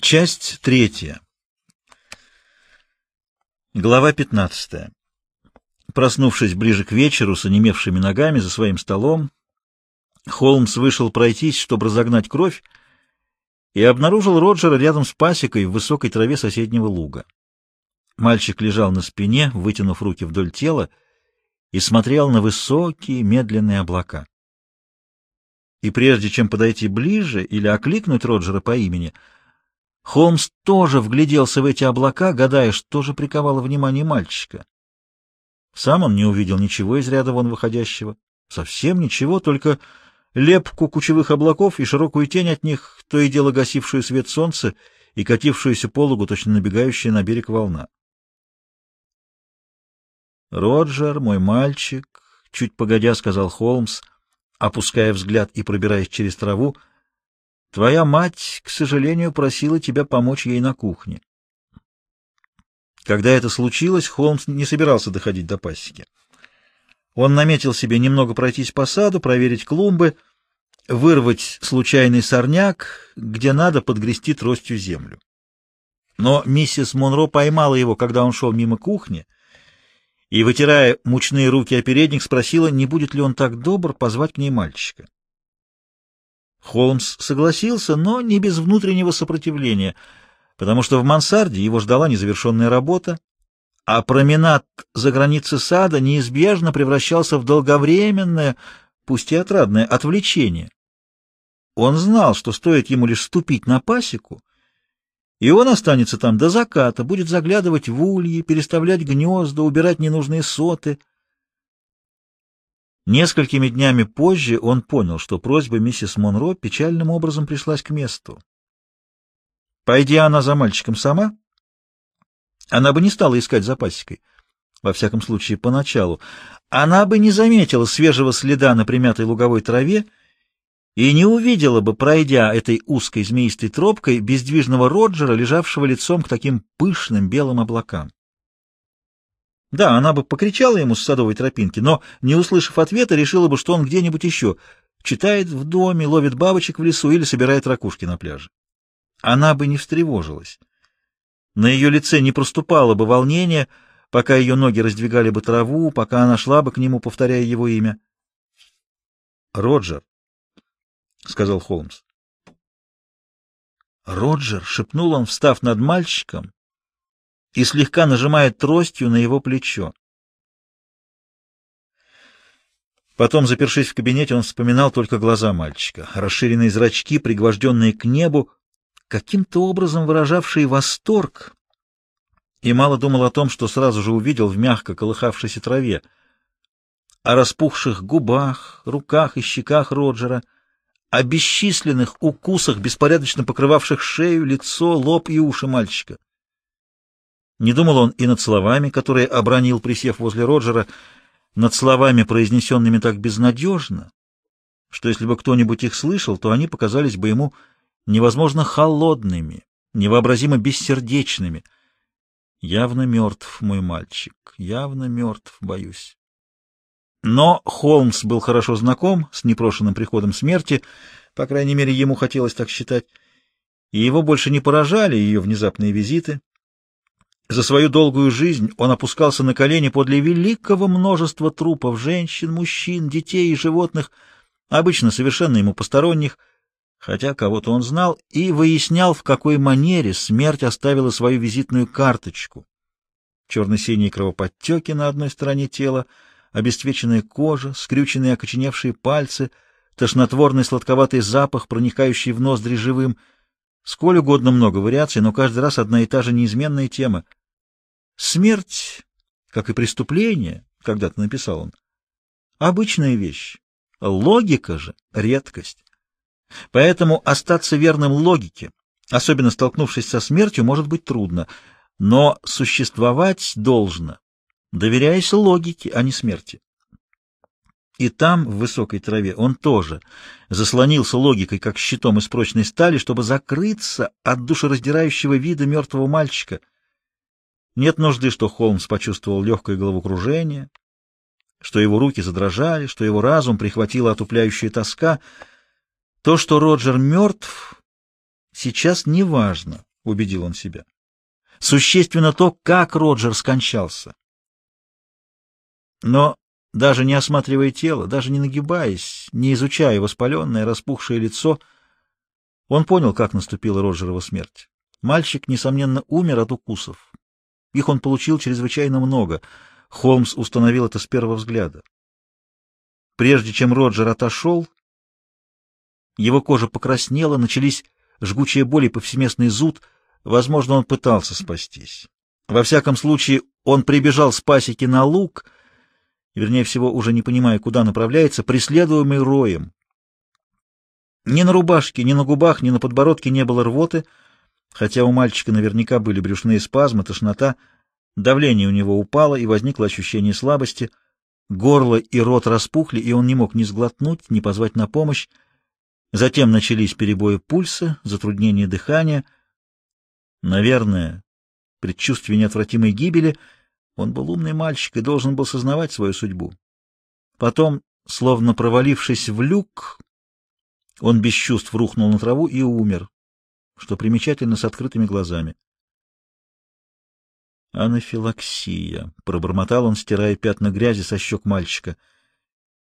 Часть третья. Глава пятнадцатая. Проснувшись ближе к вечеру с онемевшими ногами за своим столом, Холмс вышел пройтись, чтобы разогнать кровь, и обнаружил Роджера рядом с пасекой в высокой траве соседнего луга. Мальчик лежал на спине, вытянув руки вдоль тела, и смотрел на высокие медленные облака. И прежде чем подойти ближе или окликнуть Роджера по имени, Холмс тоже вгляделся в эти облака, гадая, что же приковало внимание мальчика. Сам он не увидел ничего из ряда вон выходящего. Совсем ничего, только лепку кучевых облаков и широкую тень от них, то и дело гасившую свет солнца и катившуюся пологу, точно набегающая на берег волна. «Роджер, мой мальчик», — чуть погодя сказал Холмс, опуская взгляд и пробираясь через траву, — «твоя мать, к сожалению, просила тебя помочь ей на кухне». Когда это случилось, Холмс не собирался доходить до пасеки. Он наметил себе немного пройтись по саду, проверить клумбы, вырвать случайный сорняк, где надо подгрести тростью землю. Но миссис Монро поймала его, когда он шел мимо кухни, и, вытирая мучные руки о передник, спросила, не будет ли он так добр позвать к ней мальчика. Холмс согласился, но не без внутреннего сопротивления, потому что в мансарде его ждала незавершенная работа, а променад за границы сада неизбежно превращался в долговременное, пусть и отрадное, отвлечение. Он знал, что стоит ему лишь ступить на пасеку, и он останется там до заката, будет заглядывать в ульи, переставлять гнезда, убирать ненужные соты. Несколькими днями позже он понял, что просьба миссис Монро печальным образом пришлась к месту. Пойди она за мальчиком сама, она бы не стала искать за во всяком случае, поначалу. Она бы не заметила свежего следа на примятой луговой траве, и не увидела бы, пройдя этой узкой змеистой тропкой, бездвижного Роджера, лежавшего лицом к таким пышным белым облакам. Да, она бы покричала ему с садовой тропинки, но, не услышав ответа, решила бы, что он где-нибудь еще читает в доме, ловит бабочек в лесу или собирает ракушки на пляже. Она бы не встревожилась. На ее лице не проступало бы волнение, пока ее ноги раздвигали бы траву, пока она шла бы к нему, повторяя его имя. «Роджер», — сказал Холмс. «Роджер!» — шепнул он, встав над мальчиком и слегка нажимая тростью на его плечо. Потом, запершись в кабинете, он вспоминал только глаза мальчика, расширенные зрачки, пригвожденные к небу, каким-то образом выражавшие восторг, и мало думал о том, что сразу же увидел в мягко колыхавшейся траве, о распухших губах, руках и щеках Роджера — о бесчисленных укусах, беспорядочно покрывавших шею, лицо, лоб и уши мальчика. Не думал он и над словами, которые обронил, присев возле Роджера, над словами, произнесенными так безнадежно, что если бы кто-нибудь их слышал, то они показались бы ему невозможно холодными, невообразимо бессердечными. Явно мертв мой мальчик, явно мертв, боюсь. Но Холмс был хорошо знаком с непрошенным приходом смерти, по крайней мере, ему хотелось так считать, и его больше не поражали ее внезапные визиты. За свою долгую жизнь он опускался на колени подле великого множества трупов женщин, мужчин, детей и животных, обычно совершенно ему посторонних, хотя кого-то он знал, и выяснял, в какой манере смерть оставила свою визитную карточку. Черно-синие кровоподтеки на одной стороне тела — обесцвеченная кожа, скрюченные окоченевшие пальцы, тошнотворный сладковатый запах, проникающий в ноздри живым. Сколь угодно много вариаций, но каждый раз одна и та же неизменная тема. Смерть, как и преступление, когда-то написал он, обычная вещь. Логика же — редкость. Поэтому остаться верным логике, особенно столкнувшись со смертью, может быть трудно, но существовать должно доверяясь логике, а не смерти. И там, в высокой траве, он тоже заслонился логикой, как щитом из прочной стали, чтобы закрыться от душераздирающего вида мертвого мальчика. Нет нужды, что Холмс почувствовал легкое головокружение, что его руки задрожали, что его разум прихватила отупляющая тоска. То, что Роджер мертв, сейчас не важно. убедил он себя. Существенно то, как Роджер скончался. Но даже не осматривая тело, даже не нагибаясь, не изучая воспаленное, распухшее лицо, он понял, как наступила Роджерова смерть. Мальчик, несомненно, умер от укусов. Их он получил чрезвычайно много. Холмс установил это с первого взгляда. Прежде чем Роджер отошел, его кожа покраснела, начались жгучие боли, повсеместный зуд. Возможно, он пытался спастись. Во всяком случае, он прибежал с пасеки на луг, вернее всего, уже не понимая, куда направляется, преследуемый роем. Ни на рубашке, ни на губах, ни на подбородке не было рвоты, хотя у мальчика наверняка были брюшные спазмы, тошнота, давление у него упало, и возникло ощущение слабости, горло и рот распухли, и он не мог ни сглотнуть, ни позвать на помощь. Затем начались перебои пульса, затруднение дыхания. Наверное, предчувствие неотвратимой гибели, он был умный мальчик и должен был сознавать свою судьбу. Потом, словно провалившись в люк, он без чувств рухнул на траву и умер, что примечательно с открытыми глазами. «Анафилаксия», — пробормотал он, стирая пятна грязи со щек мальчика.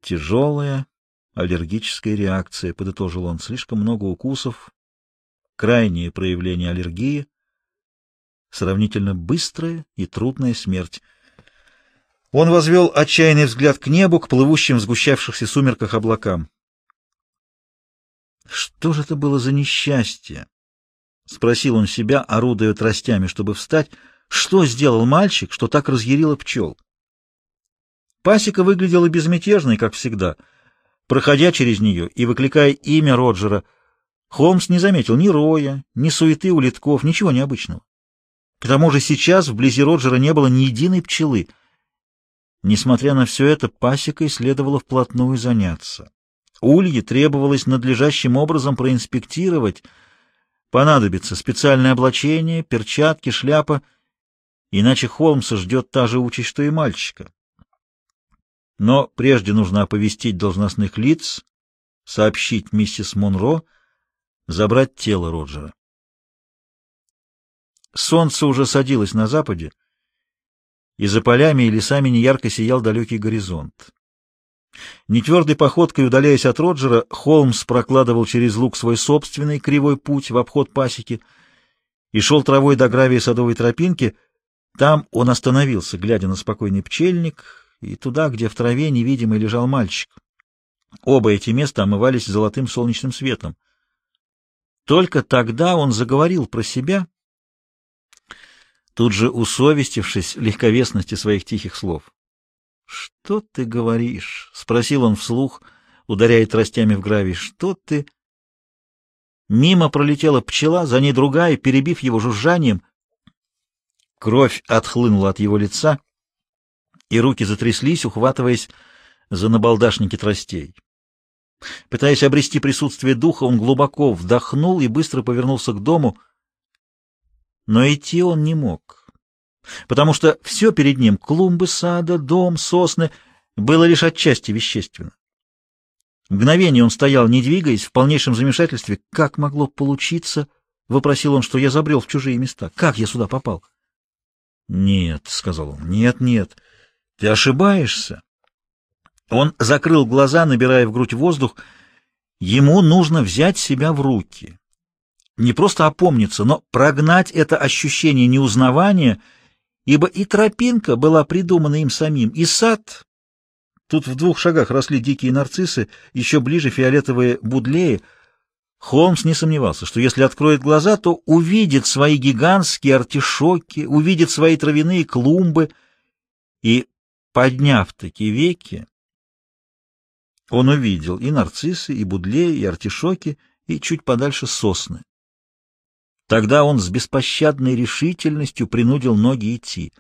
«Тяжелая аллергическая реакция», — подытожил он. «Слишком много укусов, крайние проявления аллергии, сравнительно быстрая и трудная смерть». Он возвел отчаянный взгляд к небу, к плывущим в сгущавшихся сумерках облакам. Что же это было за несчастье? Спросил он себя, орудуя тростями, чтобы встать. Что сделал мальчик, что так разъярило пчел? Пасека выглядела безмятежной, как всегда. Проходя через нее и выкликая имя Роджера, Холмс не заметил ни роя, ни суеты у литков, ничего необычного. К тому же сейчас вблизи Роджера не было ни единой пчелы. Несмотря на все это, пасекой следовало вплотную заняться. Ульи требовалось надлежащим образом проинспектировать. Понадобится специальное облачение, перчатки, шляпа, иначе Холмса ждет та же участь, что и мальчика. Но прежде нужно оповестить должностных лиц, сообщить миссис Монро, забрать тело Роджера. Солнце уже садилось на западе, и за полями и лесами неярко сиял далекий горизонт. Нетвердой походкой, удаляясь от Роджера, Холмс прокладывал через луг свой собственный кривой путь в обход пасеки и шел травой до гравия садовой тропинки. Там он остановился, глядя на спокойный пчельник, и туда, где в траве невидимый лежал мальчик. Оба эти места омывались золотым солнечным светом. Только тогда он заговорил про себя, тут же усовестившись легковесности своих тихих слов. «Что ты говоришь?» — спросил он вслух, ударяя тростями в гравий. «Что ты...» Мимо пролетела пчела, за ней другая, перебив его жужжанием. Кровь отхлынула от его лица, и руки затряслись, ухватываясь за набалдашники тростей. Пытаясь обрести присутствие духа, он глубоко вдохнул и быстро повернулся к дому, но идти он не мог потому что все перед ним — клумбы сада, дом, сосны — было лишь отчасти вещественно. Мгновение он стоял, не двигаясь, в полнейшем замешательстве. «Как могло получиться?» — вопросил он, что я забрел в чужие места. «Как я сюда попал?» «Нет», — сказал он, — «нет, нет, ты ошибаешься». Он закрыл глаза, набирая в грудь воздух. Ему нужно взять себя в руки. Не просто опомниться, но прогнать это ощущение неузнавания — ибо и тропинка была придумана им самим, и сад... Тут в двух шагах росли дикие нарциссы, еще ближе фиолетовые будлеи. Холмс не сомневался, что если откроет глаза, то увидит свои гигантские артишоки, увидит свои травяные клумбы, и, подняв такие веки, он увидел и нарциссы, и будлеи, и артишоки, и чуть подальше сосны. Тогда он с беспощадной решительностью принудил ноги идти.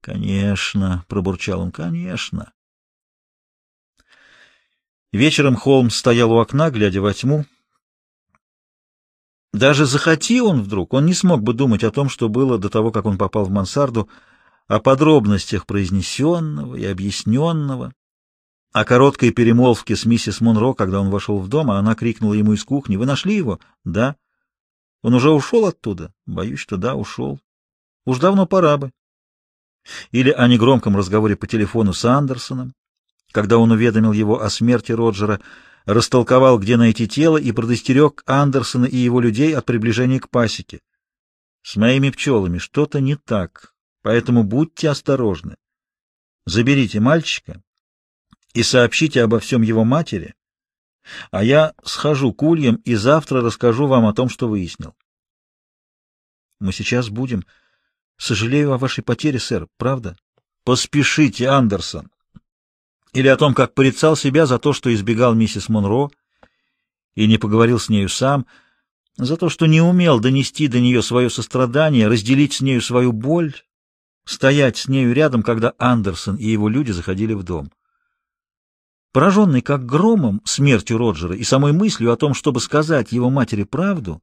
«Конечно», — пробурчал он, — «конечно». Вечером Холмс стоял у окна, глядя во тьму. Даже захоти он вдруг, он не смог бы думать о том, что было до того, как он попал в мансарду, о подробностях произнесенного и объясненного, о короткой перемолвке с миссис Монро, когда он вошел в дом, а она крикнула ему из кухни, «Вы нашли его?» «Да». Он уже ушел оттуда? Боюсь, что да, ушел. Уж давно пора бы. Или о негромком разговоре по телефону с Андерсоном, когда он уведомил его о смерти Роджера, растолковал, где найти тело, и предостерег Андерсона и его людей от приближения к пасеке. С моими пчелами что-то не так, поэтому будьте осторожны. Заберите мальчика и сообщите обо всем его матери, а я схожу к ульям и завтра расскажу вам о том, что выяснил. Мы сейчас будем... Сожалею о вашей потере, сэр, правда? Поспешите, Андерсон. Или о том, как порицал себя за то, что избегал миссис Монро и не поговорил с нею сам, за то, что не умел донести до нее свое сострадание, разделить с нею свою боль, стоять с нею рядом, когда Андерсон и его люди заходили в дом. Пораженный как громом смертью Роджера и самой мыслью о том, чтобы сказать его матери правду,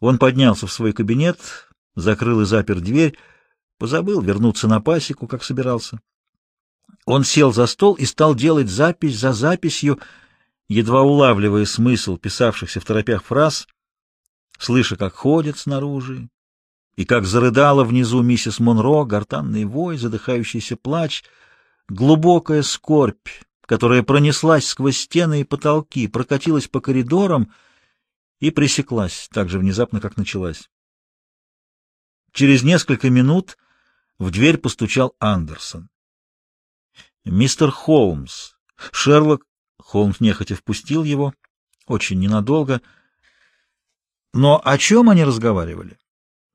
он поднялся в свой кабинет, закрыл и запер дверь, позабыл вернуться на пасеку, как собирался. Он сел за стол и стал делать запись за записью, едва улавливая смысл писавшихся в торопях фраз, слыша, как ходят снаружи, и как зарыдала внизу миссис Монро, гортанный вой, задыхающийся плач, глубокая скорбь, которая пронеслась сквозь стены и потолки, прокатилась по коридорам и пресеклась так же внезапно, как началась. Через несколько минут в дверь постучал Андерсон. «Мистер Холмс». Шерлок... Холмс нехотя впустил его, очень ненадолго. Но о чем они разговаривали?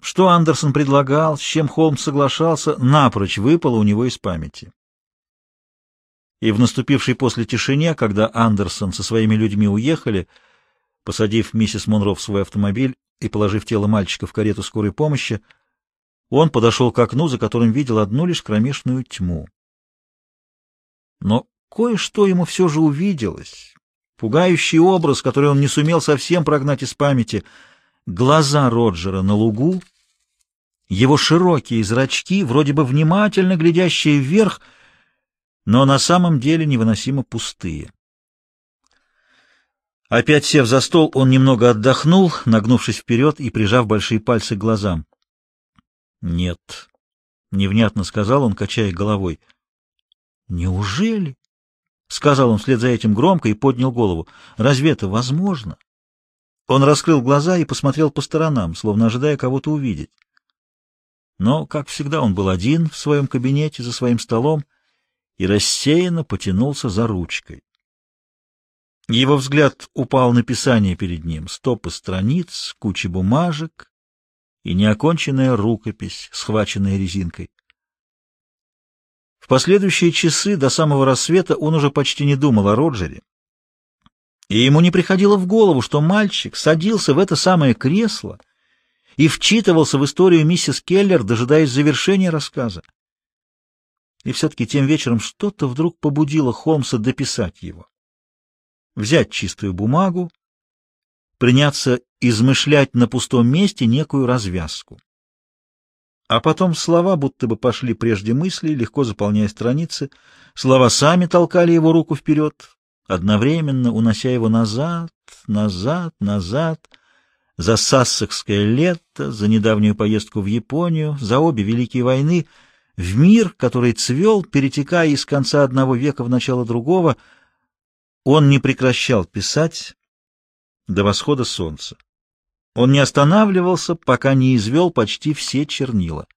Что Андерсон предлагал, с чем Холмс соглашался, напрочь выпало у него из памяти и в наступившей после тишине, когда Андерсон со своими людьми уехали, посадив миссис Монро в свой автомобиль и положив тело мальчика в карету скорой помощи, он подошел к окну, за которым видел одну лишь кромешную тьму. Но кое-что ему все же увиделось. Пугающий образ, который он не сумел совсем прогнать из памяти. Глаза Роджера на лугу, его широкие зрачки, вроде бы внимательно глядящие вверх — но на самом деле невыносимо пустые. Опять сев за стол, он немного отдохнул, нагнувшись вперед и прижав большие пальцы к глазам. «Нет», — невнятно сказал он, качая головой. «Неужели?» — сказал он вслед за этим громко и поднял голову. «Разве это возможно?» Он раскрыл глаза и посмотрел по сторонам, словно ожидая кого-то увидеть. Но, как всегда, он был один в своем кабинете за своим столом, и рассеянно потянулся за ручкой. Его взгляд упал на писание перед ним, стопы страниц, куча бумажек и неоконченная рукопись, схваченная резинкой. В последующие часы до самого рассвета он уже почти не думал о Роджере, и ему не приходило в голову, что мальчик садился в это самое кресло и вчитывался в историю миссис Келлер, дожидаясь завершения рассказа. И все-таки тем вечером что-то вдруг побудило Холмса дописать его. Взять чистую бумагу, приняться измышлять на пустом месте некую развязку. А потом слова будто бы пошли прежде мысли, легко заполняя страницы. Слова сами толкали его руку вперед, одновременно унося его назад, назад, назад, за Сассекское лето, за недавнюю поездку в Японию, за обе Великие войны — в мир, который цвел, перетекая из конца одного века в начало другого, он не прекращал писать до восхода солнца. Он не останавливался, пока не извел почти все чернила.